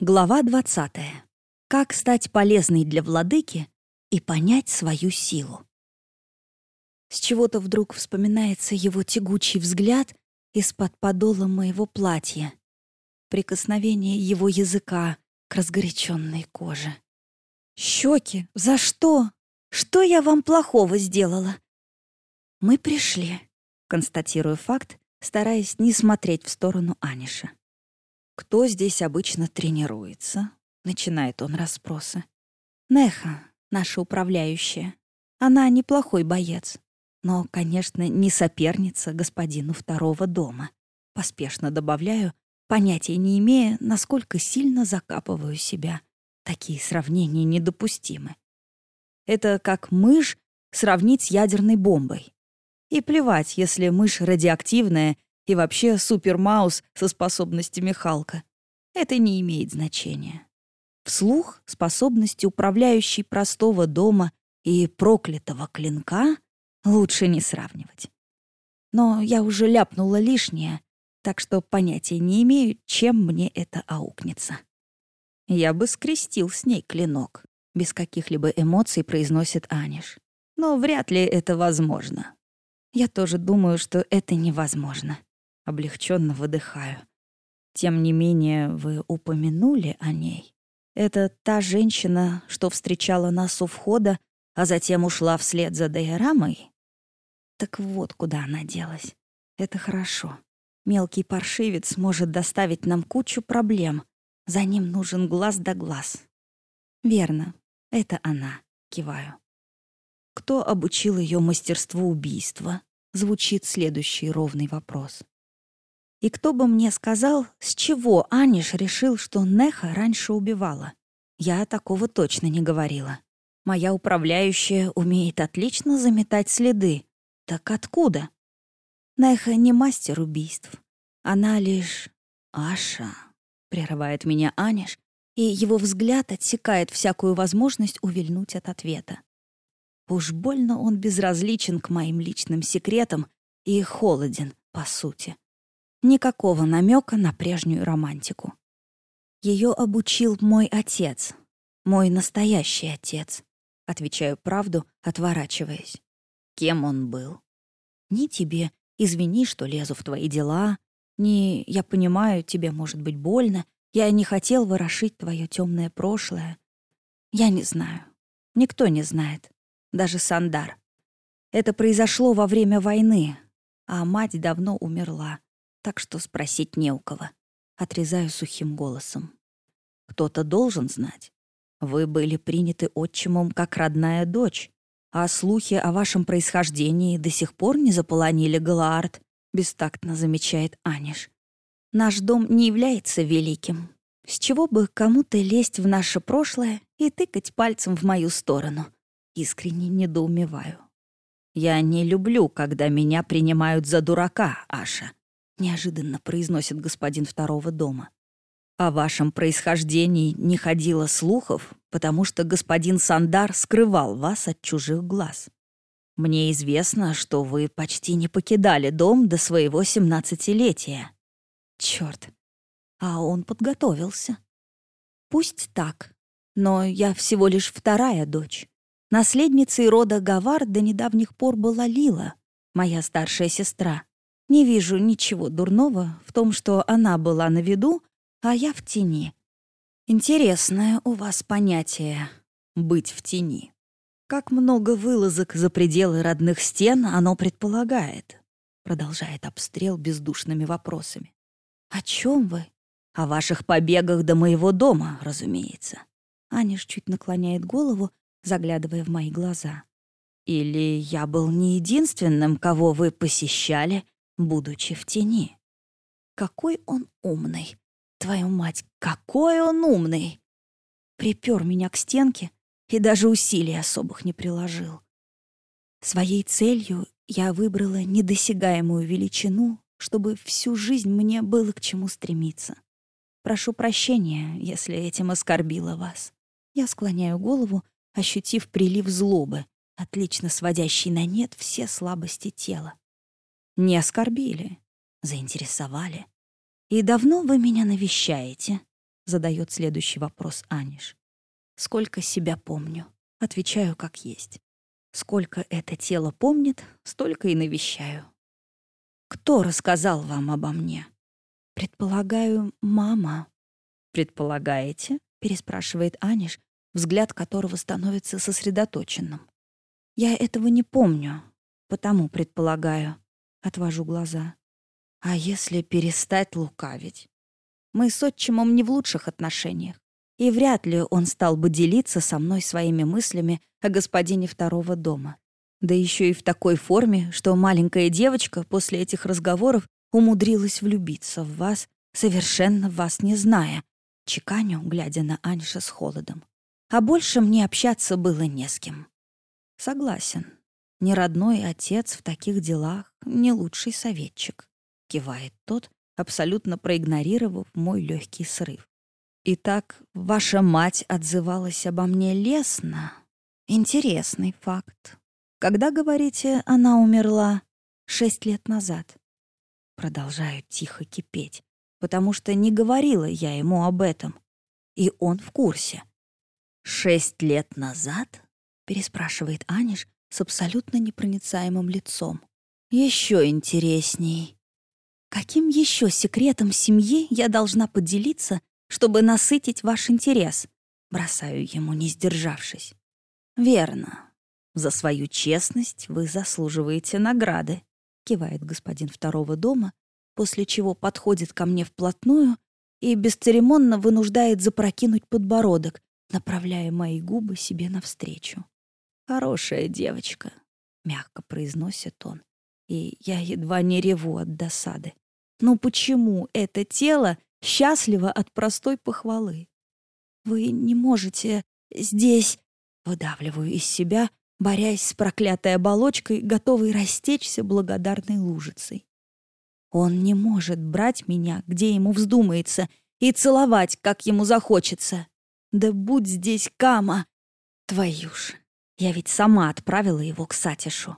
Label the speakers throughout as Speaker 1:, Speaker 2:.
Speaker 1: Глава 20. Как стать полезной для владыки и понять свою силу. С чего-то вдруг вспоминается его тягучий взгляд из-под подола моего платья, прикосновение его языка к разгоряченной коже. Щеки, за что? Что я вам плохого сделала? Мы пришли, констатирую факт, стараясь не смотреть в сторону Аниша. «Кто здесь обычно тренируется?» — начинает он расспросы. «Неха, наша управляющая. Она неплохой боец, но, конечно, не соперница господину второго дома. Поспешно добавляю, понятия не имея, насколько сильно закапываю себя. Такие сравнения недопустимы. Это как мышь сравнить с ядерной бомбой. И плевать, если мышь радиоактивная и вообще супермаус со способностями Халка. Это не имеет значения. Вслух способности управляющей простого дома и проклятого клинка лучше не сравнивать. Но я уже ляпнула лишнее, так что понятия не имею, чем мне это аукнется. Я бы скрестил с ней клинок. Без каких-либо эмоций произносит Аниш. Но вряд ли это возможно. Я тоже думаю, что это невозможно облегченно выдыхаю. Тем не менее, вы упомянули о ней. Это та женщина, что встречала нас у входа, а затем ушла вслед за Дейрамой? Так вот, куда она делась. Это хорошо. Мелкий паршивец может доставить нам кучу проблем. За ним нужен глаз да глаз. Верно, это она, киваю. Кто обучил ее мастерству убийства? Звучит следующий ровный вопрос. И кто бы мне сказал, с чего Аниш решил, что Неха раньше убивала? Я такого точно не говорила. Моя управляющая умеет отлично заметать следы. Так откуда? Неха не мастер убийств. Она лишь... Аша, прерывает меня Аниш, и его взгляд отсекает всякую возможность увильнуть от ответа. Уж больно он безразличен к моим личным секретам и холоден, по сути. Никакого намека на прежнюю романтику. Ее обучил мой отец, мой настоящий отец. Отвечаю правду, отворачиваясь. Кем он был? Ни тебе, извини, что лезу в твои дела, ни, я понимаю, тебе может быть больно, я не хотел ворошить твое темное прошлое. Я не знаю. Никто не знает. Даже Сандар. Это произошло во время войны, а мать давно умерла так что спросить не у кого. Отрезаю сухим голосом. Кто-то должен знать. Вы были приняты отчимом как родная дочь, а слухи о вашем происхождении до сих пор не заполонили Галаард, бестактно замечает Аниш. Наш дом не является великим. С чего бы кому-то лезть в наше прошлое и тыкать пальцем в мою сторону? Искренне недоумеваю. Я не люблю, когда меня принимают за дурака, Аша неожиданно произносит господин второго дома. О вашем происхождении не ходило слухов, потому что господин Сандар скрывал вас от чужих глаз. Мне известно, что вы почти не покидали дом до своего семнадцатилетия. Черт, а он подготовился. Пусть так, но я всего лишь вторая дочь. Наследницей рода Гавар до недавних пор была Лила, моя старшая сестра. Не вижу ничего дурного в том, что она была на виду, а я в тени. Интересное у вас понятие «быть в тени». Как много вылазок за пределы родных стен оно предполагает, продолжает обстрел бездушными вопросами. О чем вы? О ваших побегах до моего дома, разумеется. Аниш чуть наклоняет голову, заглядывая в мои глаза. Или я был не единственным, кого вы посещали будучи в тени. Какой он умный! Твою мать, какой он умный! Припер меня к стенке и даже усилий особых не приложил. Своей целью я выбрала недосягаемую величину, чтобы всю жизнь мне было к чему стремиться. Прошу прощения, если этим оскорбила вас. Я склоняю голову, ощутив прилив злобы, отлично сводящий на нет все слабости тела. Не оскорбили, заинтересовали. И давно вы меня навещаете? задает следующий вопрос Аниш. Сколько себя помню. Отвечаю как есть. Сколько это тело помнит, столько и навещаю. Кто рассказал вам обо мне? Предполагаю, мама. Предполагаете? Переспрашивает Аниш, взгляд которого становится сосредоточенным. Я этого не помню, потому предполагаю. Отвожу глаза. А если перестать лукавить? Мы с отчимом не в лучших отношениях и вряд ли он стал бы делиться со мной своими мыслями о господине второго дома. Да еще и в такой форме, что маленькая девочка после этих разговоров умудрилась влюбиться в вас, совершенно вас не зная, чеканю, глядя на Аньша с холодом. А больше мне общаться было не с кем. Согласен. Не родной отец в таких делах, не лучший советчик. Кивает тот, абсолютно проигнорировав мой легкий срыв. Итак, ваша мать отзывалась обо мне лестно. Интересный факт. Когда, говорите, она умерла? Шесть лет назад. Продолжаю тихо кипеть, потому что не говорила я ему об этом. И он в курсе. «Шесть лет назад?» — переспрашивает Аниш с абсолютно непроницаемым лицом. Еще интересней. Каким еще секретом семьи я должна поделиться чтобы насытить ваш интерес. Бросаю ему, не сдержавшись. Верно. За свою честность вы заслуживаете награды, кивает господин второго дома, после чего подходит ко мне вплотную и бесцеремонно вынуждает запрокинуть подбородок, направляя мои губы себе навстречу. «Хорошая девочка», — мягко произносит он, и я едва не реву от досады. «Ну почему это тело счастлива от простой похвалы. «Вы не можете здесь...» — выдавливаю из себя, борясь с проклятой оболочкой, готовой растечься благодарной лужицей. Он не может брать меня, где ему вздумается, и целовать, как ему захочется. Да будь здесь Кама! Твою ж, я ведь сама отправила его к Сатишу.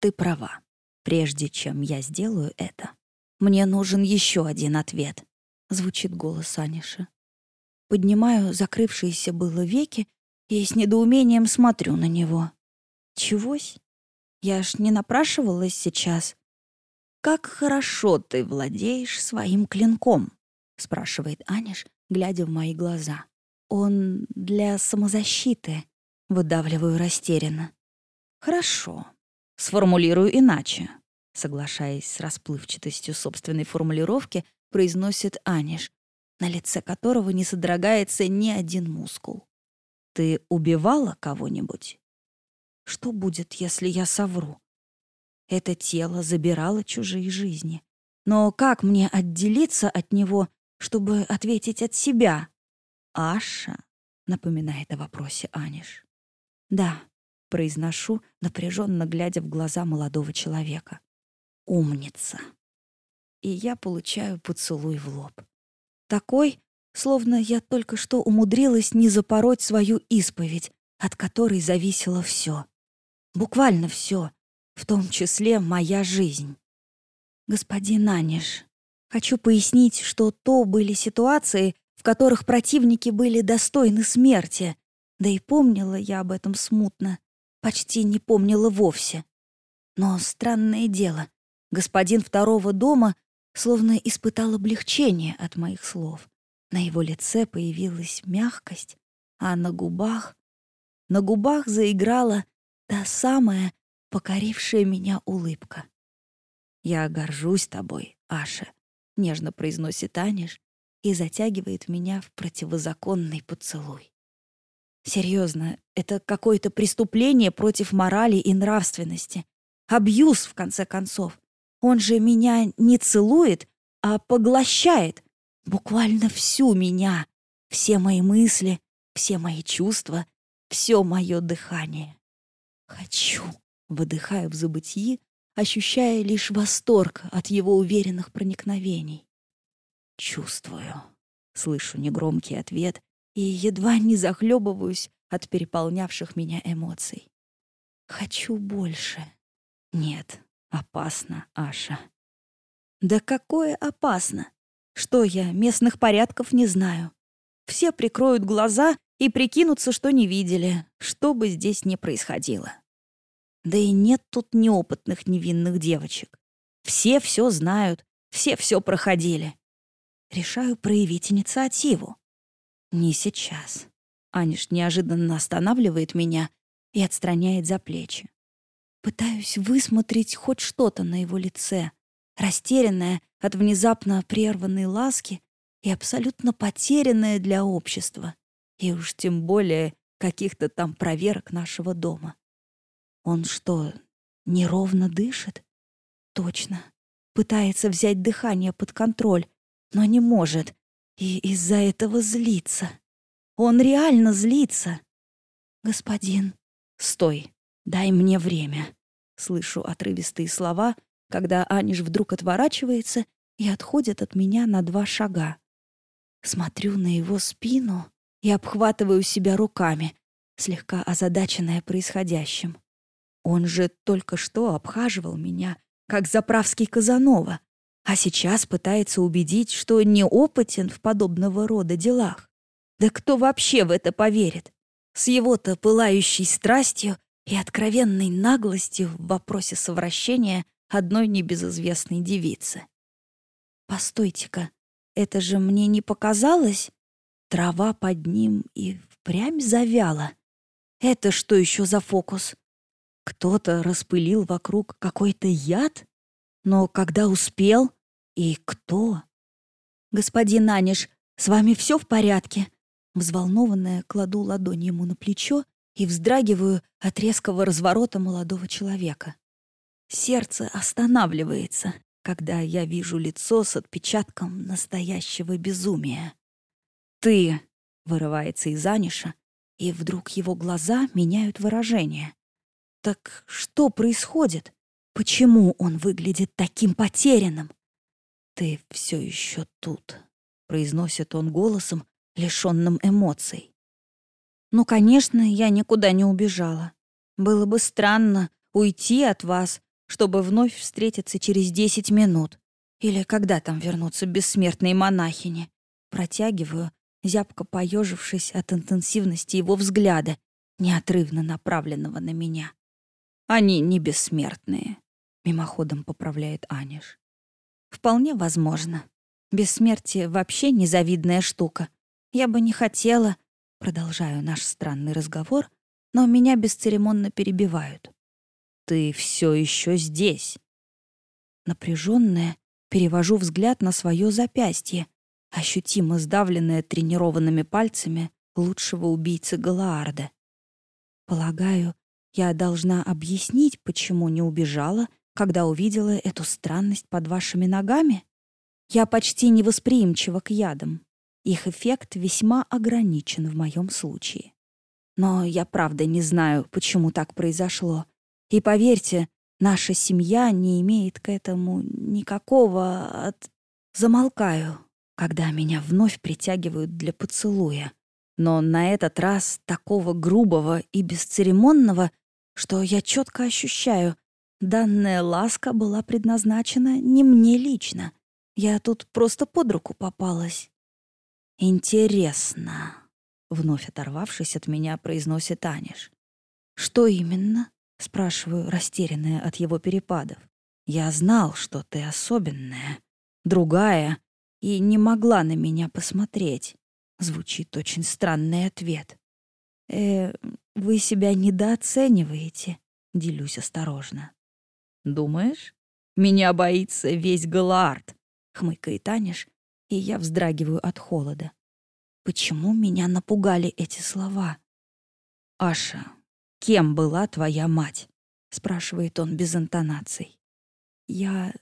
Speaker 1: Ты права. Прежде чем я сделаю это, мне нужен еще один ответ звучит голос Аниша. Поднимаю закрывшиеся было веки и с недоумением смотрю на него. Чегось? Я ж не напрашивалась сейчас. «Как хорошо ты владеешь своим клинком», — спрашивает Аниш, глядя в мои глаза. «Он для самозащиты», — выдавливаю растерянно. «Хорошо. Сформулирую иначе», соглашаясь с расплывчатостью собственной формулировки, произносит Аниш, на лице которого не содрогается ни один мускул. «Ты убивала кого-нибудь?» «Что будет, если я совру?» Это тело забирало чужие жизни. Но как мне отделиться от него, чтобы ответить от себя? «Аша?» — напоминает о вопросе Аниш. «Да», — произношу, напряженно глядя в глаза молодого человека. «Умница!» и я получаю поцелуй в лоб. Такой, словно я только что умудрилась не запороть свою исповедь, от которой зависело все. Буквально все, в том числе моя жизнь. Господин Аниш, хочу пояснить, что то были ситуации, в которых противники были достойны смерти, да и помнила я об этом смутно, почти не помнила вовсе. Но странное дело, господин второго дома словно испытал облегчение от моих слов. На его лице появилась мягкость, а на губах... На губах заиграла та самая, покорившая меня улыбка. «Я горжусь тобой, Аша», — нежно произносит Аниш и затягивает меня в противозаконный поцелуй. Серьезно, это какое-то преступление против морали и нравственности. Абьюз, в конце концов. Он же меня не целует, а поглощает. Буквально всю меня. Все мои мысли, все мои чувства, все мое дыхание. Хочу. Выдыхаю в забытии, ощущая лишь восторг от его уверенных проникновений. Чувствую. Слышу негромкий ответ и едва не захлебываюсь от переполнявших меня эмоций. Хочу больше. Нет, Опасно, Аша. Да какое опасно? Что я, местных порядков не знаю? все прикроют глаза и прикинутся, что не видели, что бы здесь ни происходило. Да и нет тут неопытных невинных девочек. Все все знают, все все проходили. Решаю проявить инициативу. Не сейчас. Аниш неожиданно останавливает меня и отстраняет за плечи. Пытаюсь высмотреть хоть что-то на его лице, растерянная от внезапно прерванной ласки и абсолютно потерянная для общества, и уж тем более каких-то там проверок нашего дома. Он что, неровно дышит? Точно. Пытается взять дыхание под контроль, но не может, и из-за этого злится. Он реально злится. «Господин, стой, дай мне время», — слышу отрывистые слова, когда Аниш вдруг отворачивается и отходит от меня на два шага. Смотрю на его спину и обхватываю себя руками, слегка озадаченная происходящим. Он же только что обхаживал меня, как заправский Казанова, а сейчас пытается убедить, что неопытен в подобного рода делах. Да кто вообще в это поверит? С его-то пылающей страстью и откровенной наглостью в вопросе совращения одной небезызвестной девицы. Постойте-ка, это же мне не показалось? Трава под ним и впрямь завяла. Это что еще за фокус? Кто-то распылил вокруг какой-то яд? Но когда успел? И кто? «Господин Аниш, с вами все в порядке?» Взволнованная, кладу ладонь ему на плечо и вздрагиваю от резкого разворота молодого человека. Сердце останавливается, когда я вижу лицо с отпечатком настоящего безумия. «Ты!» — вырывается из Аниша, и вдруг его глаза меняют выражение. «Так что происходит? Почему он выглядит таким потерянным?» «Ты все еще тут», — произносит он голосом, лишенным эмоций. «Ну, конечно, я никуда не убежала. Было бы странно уйти от вас чтобы вновь встретиться через десять минут. Или когда там вернутся бессмертные монахини. Протягиваю, зябко поежившись от интенсивности его взгляда, неотрывно направленного на меня. «Они не бессмертные», — мимоходом поправляет Аниш. «Вполне возможно. Бессмертие вообще незавидная штука. Я бы не хотела...» Продолжаю наш странный разговор, но меня бесцеремонно перебивают ты все еще здесь. Напряженная, перевожу взгляд на свое запястье, ощутимо сдавленное тренированными пальцами лучшего убийцы Галаарда. Полагаю, я должна объяснить, почему не убежала, когда увидела эту странность под вашими ногами? Я почти невосприимчива к ядам. Их эффект весьма ограничен в моем случае. Но я правда не знаю, почему так произошло. И поверьте, наша семья не имеет к этому никакого от... Замолкаю, когда меня вновь притягивают для поцелуя. Но на этот раз такого грубого и бесцеремонного, что я четко ощущаю, данная ласка была предназначена не мне лично. Я тут просто под руку попалась. «Интересно», — вновь оторвавшись от меня, произносит Аниш. «Что именно?» Спрашиваю, растерянная от его перепадов. Я знал, что ты особенная, другая, и не могла на меня посмотреть. Звучит очень странный ответ. «Э, вы себя недооцениваете», — делюсь осторожно. «Думаешь? Меня боится весь Галаард», — хмыкает Аниш, и я вздрагиваю от холода. Почему меня напугали эти слова? «Аша, «Кем была твоя мать?» — спрашивает он без интонаций. «Я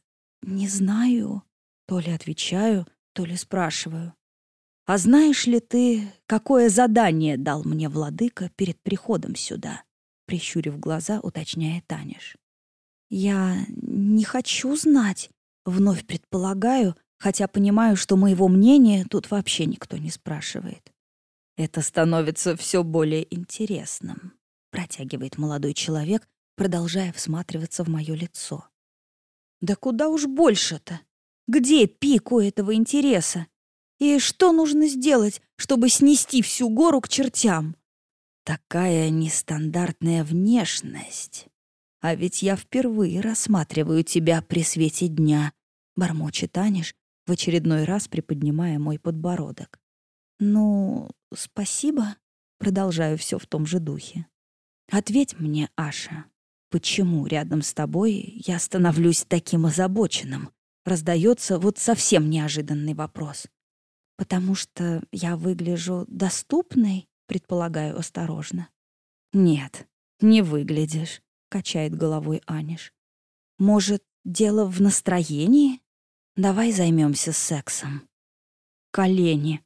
Speaker 1: не знаю», — то ли отвечаю, то ли спрашиваю. «А знаешь ли ты, какое задание дал мне владыка перед приходом сюда?» Прищурив глаза, уточняет Таниш. «Я не хочу знать», — вновь предполагаю, хотя понимаю, что моего мнения тут вообще никто не спрашивает. Это становится все более интересным протягивает молодой человек, продолжая всматриваться в мое лицо. Да куда уж больше-то? Где пик у этого интереса? И что нужно сделать, чтобы снести всю гору к чертям? Такая нестандартная внешность. А ведь я впервые рассматриваю тебя при свете дня, бормочет Аниш, в очередной раз приподнимая мой подбородок. Ну, спасибо, продолжаю все в том же духе. Ответь мне, Аша, почему рядом с тобой я становлюсь таким озабоченным? Раздается вот совсем неожиданный вопрос. Потому что я выгляжу доступной, предполагаю осторожно. Нет, не выглядишь, качает головой Аниш. Может, дело в настроении? Давай займемся сексом. Колени.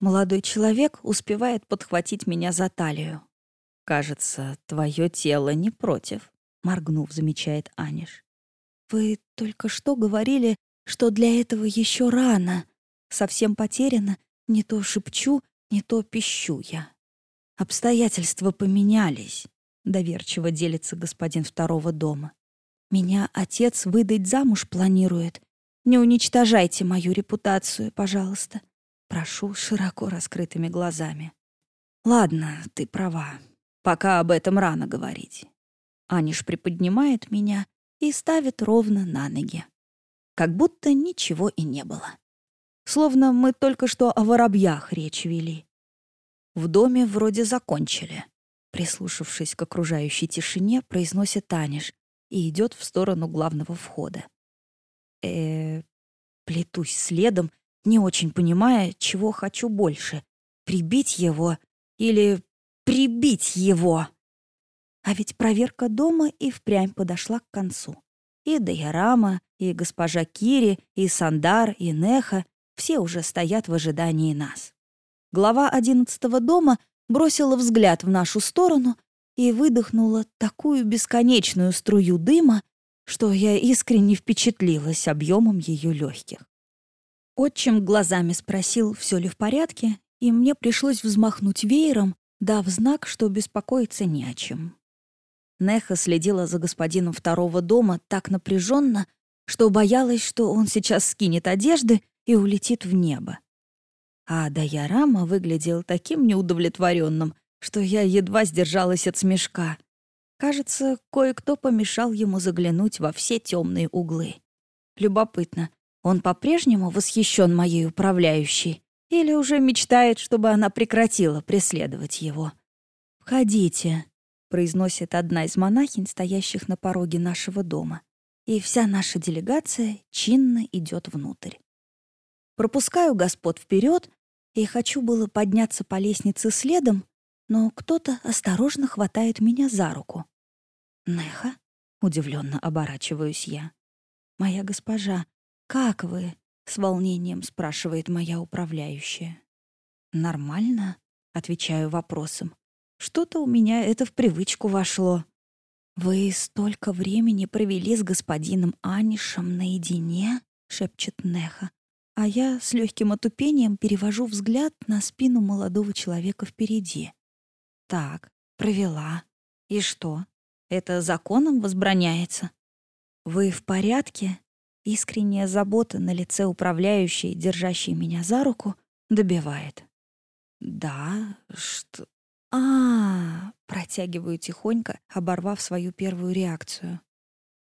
Speaker 1: Молодой человек успевает подхватить меня за талию. «Кажется, твое тело не против», — моргнув, замечает Аниш. «Вы только что говорили, что для этого еще рано. Совсем потеряно, не то шепчу, не то пищу я». «Обстоятельства поменялись», — доверчиво делится господин второго дома. «Меня отец выдать замуж планирует. Не уничтожайте мою репутацию, пожалуйста». Прошу широко раскрытыми глазами. «Ладно, ты права. Пока об этом рано говорить. Аниш приподнимает меня и ставит ровно на ноги. Как будто ничего и не было. Словно мы только что о воробьях речь вели. В доме вроде закончили. Прислушавшись к окружающей тишине, произносит Аниш и идет в сторону главного входа. э Плетусь следом, не очень понимая, чего хочу больше — прибить его или Прибить его! А ведь проверка дома и впрямь подошла к концу. И Дайорама, и госпожа Кири, и Сандар, и Неха все уже стоят в ожидании нас. Глава одиннадцатого дома бросила взгляд в нашу сторону и выдохнула такую бесконечную струю дыма, что я искренне впечатлилась объемом ее легких. Отчим глазами спросил, все ли в порядке, и мне пришлось взмахнуть веером, дав знак, что беспокоиться не о чем. Неха следила за господином второго дома так напряженно, что боялась, что он сейчас скинет одежды и улетит в небо. А Дайарама выглядел таким неудовлетворенным, что я едва сдержалась от смешка. Кажется, кое-кто помешал ему заглянуть во все темные углы. Любопытно, он по-прежнему восхищен моей управляющей или уже мечтает, чтобы она прекратила преследовать его. «Входите», — произносит одна из монахинь, стоящих на пороге нашего дома. И вся наша делегация чинно идет внутрь. Пропускаю господ вперед и хочу было подняться по лестнице следом, но кто-то осторожно хватает меня за руку. «Неха?» — удивленно оборачиваюсь я. «Моя госпожа, как вы?» С волнением спрашивает моя управляющая. «Нормально?» — отвечаю вопросом. «Что-то у меня это в привычку вошло». «Вы столько времени провели с господином Анишем наедине?» — шепчет Неха. А я с легким отупением перевожу взгляд на спину молодого человека впереди. «Так, провела. И что? Это законом возбраняется?» «Вы в порядке?» Искренняя забота на лице управляющей, держащей меня за руку, добивает. «Да, что...» а, -а, -а протягиваю тихонько, оборвав свою первую реакцию.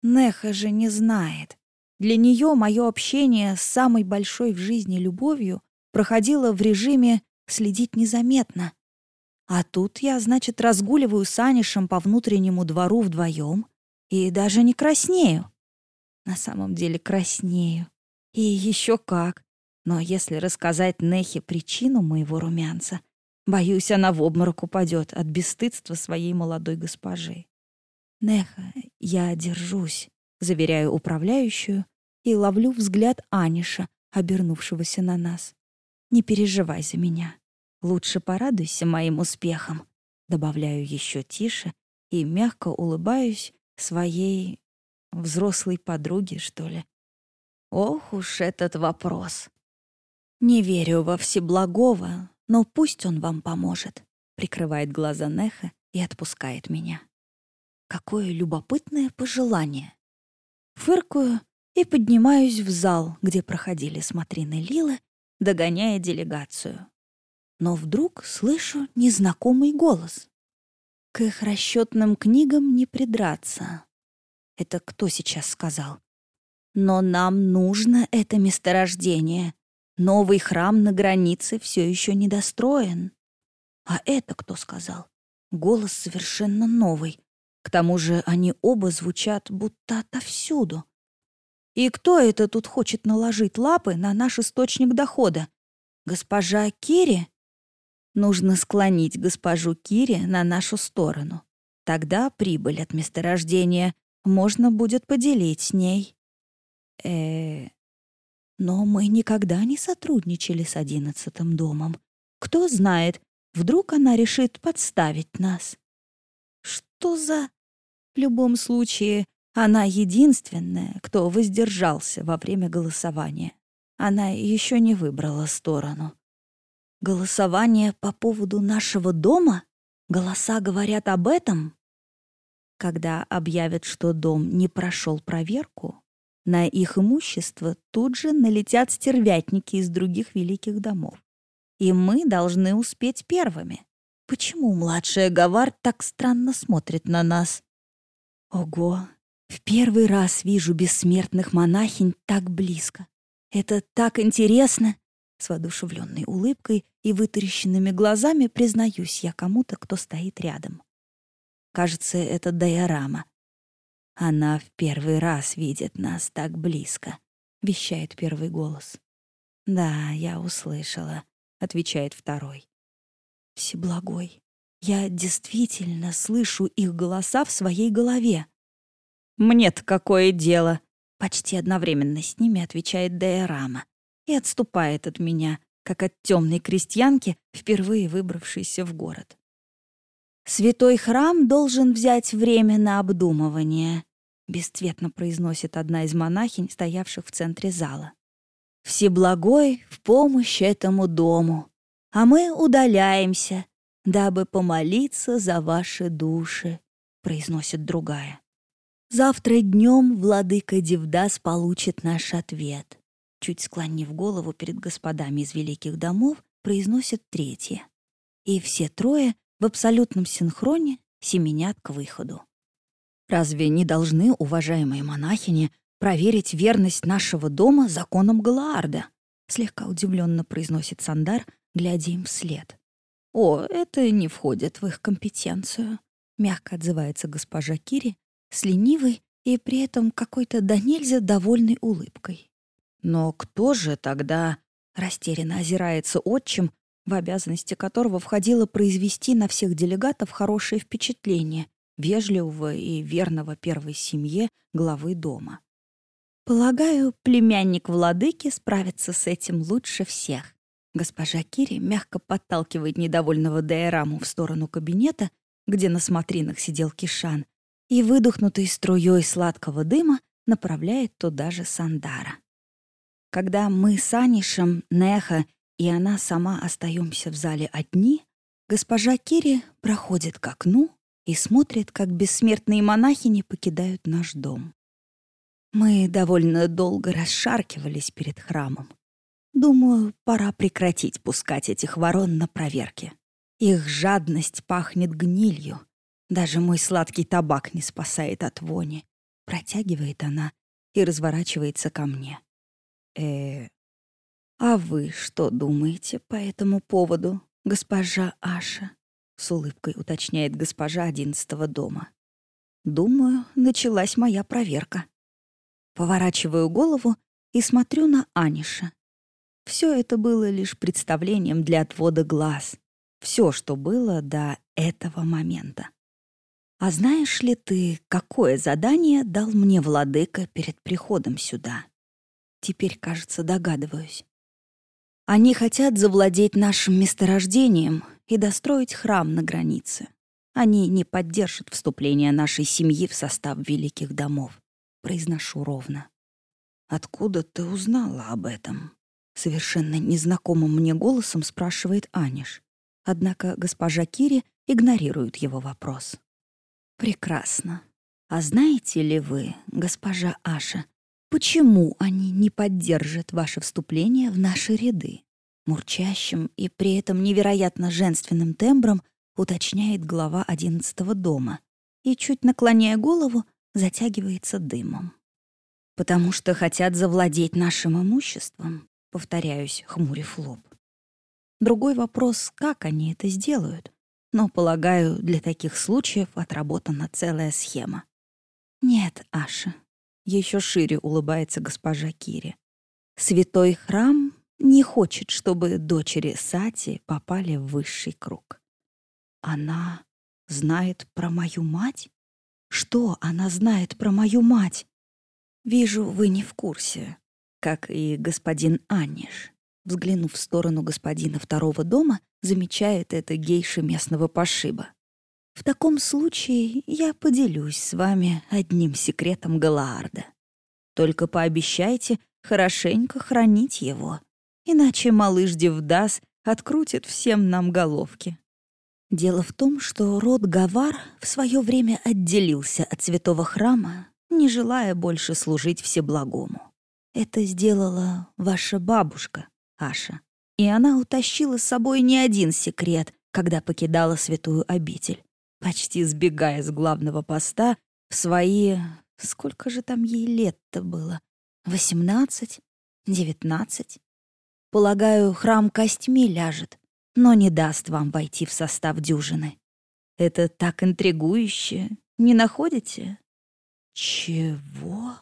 Speaker 1: Неха же не знает. Для нее мое общение с самой большой в жизни любовью проходило в режиме «следить незаметно». А тут я, значит, разгуливаю с Анишем по внутреннему двору вдвоем и даже не краснею. На самом деле краснею. И еще как. Но если рассказать Нехе причину моего румянца, боюсь, она в обморок упадет от бесстыдства своей молодой госпожи. «Неха, я держусь», — заверяю управляющую и ловлю взгляд Аниша, обернувшегося на нас. «Не переживай за меня. Лучше порадуйся моим успехам», — добавляю еще тише и мягко улыбаюсь своей Взрослой подруги, что ли? Ох уж этот вопрос. Не верю во всеблагого, но пусть он вам поможет. Прикрывает глаза Неха и отпускает меня. Какое любопытное пожелание. Фыркую и поднимаюсь в зал, где проходили смотрины Лилы, догоняя делегацию. Но вдруг слышу незнакомый голос. К их расчетным книгам не придраться. Это кто сейчас сказал? Но нам нужно это месторождение. Новый храм на границе все еще недостроен. А это кто сказал? Голос совершенно новый. К тому же они оба звучат будто отовсюду. И кто это тут хочет наложить лапы на наш источник дохода? Госпожа Кири? Нужно склонить госпожу Кири на нашу сторону. Тогда прибыль от месторождения можно будет поделить с ней. Э, но мы никогда не сотрудничали с одиннадцатым домом. Кто знает, вдруг она решит подставить нас. Что за... В любом случае, она единственная, кто воздержался во время голосования. Она еще не выбрала сторону. Голосование по поводу нашего дома? Голоса говорят об этом? Когда объявят, что дом не прошел проверку, на их имущество тут же налетят стервятники из других великих домов. И мы должны успеть первыми. Почему младшая Гавар так странно смотрит на нас? Ого, в первый раз вижу бессмертных монахинь так близко. Это так интересно! С воодушевленной улыбкой и вытаращенными глазами признаюсь я кому-то, кто стоит рядом. Кажется, это Дайорама, «Она в первый раз видит нас так близко», — вещает первый голос. «Да, я услышала», — отвечает второй. «Всеблагой, я действительно слышу их голоса в своей голове». «Мне-то какое дело?» — почти одновременно с ними отвечает Дайорама и отступает от меня, как от темной крестьянки, впервые выбравшейся в город. Святой храм должен взять время на обдумывание, бесцветно произносит одна из монахинь, стоявших в центре зала. Всеблагой в помощь этому дому, а мы удаляемся, дабы помолиться за ваши души, произносит другая. Завтра днем владыка Девдас получит наш ответ. Чуть склонив голову перед господами из великих домов, произносит третья. И все трое в абсолютном синхроне семенят к выходу. Разве не должны, уважаемые монахини, проверить верность нашего дома законам Галаарда?» Слегка удивленно произносит Сандар, глядя им вслед. «О, это не входит в их компетенцию», — мягко отзывается госпожа Кири, с ленивой и при этом какой-то до нельзя довольной улыбкой. «Но кто же тогда...» — растерянно озирается отчим, в обязанности которого входило произвести на всех делегатов хорошее впечатление вежливого и верного первой семье главы дома. Полагаю, племянник владыки справится с этим лучше всех. Госпожа Кири мягко подталкивает недовольного Дайраму в сторону кабинета, где на смотринах сидел Кишан, и, выдохнутой струей сладкого дыма, направляет туда же Сандара. Когда мы с Анишем, Неха и она сама остаемся в зале одни, госпожа Кири проходит к окну и смотрит, как бессмертные монахини покидают наш дом. Мы довольно долго расшаркивались перед храмом. Думаю, пора прекратить пускать этих ворон на проверки. Их жадность пахнет гнилью. Даже мой сладкий табак не спасает от вони. Протягивает она и разворачивается ко мне. э А вы что думаете по этому поводу, госпожа Аша? с улыбкой уточняет госпожа одиннадцатого дома. Думаю, началась моя проверка. Поворачиваю голову и смотрю на Аниша. Все это было лишь представлением для отвода глаз. Все, что было до этого момента. А знаешь ли ты, какое задание дал мне владыка перед приходом сюда? Теперь, кажется, догадываюсь. Они хотят завладеть нашим месторождением и достроить храм на границе. Они не поддержат вступление нашей семьи в состав великих домов. Произношу ровно. «Откуда ты узнала об этом?» Совершенно незнакомым мне голосом спрашивает Аниш. Однако госпожа Кири игнорирует его вопрос. «Прекрасно. А знаете ли вы, госпожа Аша, почему они не поддержат ваше вступление в наши ряды?» Мурчащим и при этом невероятно женственным тембром уточняет глава одиннадцатого дома и, чуть наклоняя голову, затягивается дымом. «Потому что хотят завладеть нашим имуществом», — повторяюсь, хмурив лоб. Другой вопрос, как они это сделают, но, полагаю, для таких случаев отработана целая схема. «Нет, Аша», — еще шире улыбается госпожа Кири. «Святой храм не хочет, чтобы дочери Сати попали в высший круг. Она знает про мою мать? Что она знает про мою мать? Вижу, вы не в курсе, как и господин Анниш. Взглянув в сторону господина второго дома, замечает это гейша местного пошиба. В таком случае я поделюсь с вами одним секретом Галаарда. Только пообещайте хорошенько хранить его, иначе малыш Девдас открутит всем нам головки. Дело в том, что род Гавар в свое время отделился от святого храма, не желая больше служить Всеблагому. Это сделала ваша бабушка, Аша. И она утащила с собой не один секрет, когда покидала святую обитель, почти сбегая с главного поста в свои... Сколько же там ей лет-то было? Восемнадцать? Девятнадцать? Полагаю, храм костьми ляжет, но не даст вам войти в состав дюжины. Это так интригующе, не находите? Чего?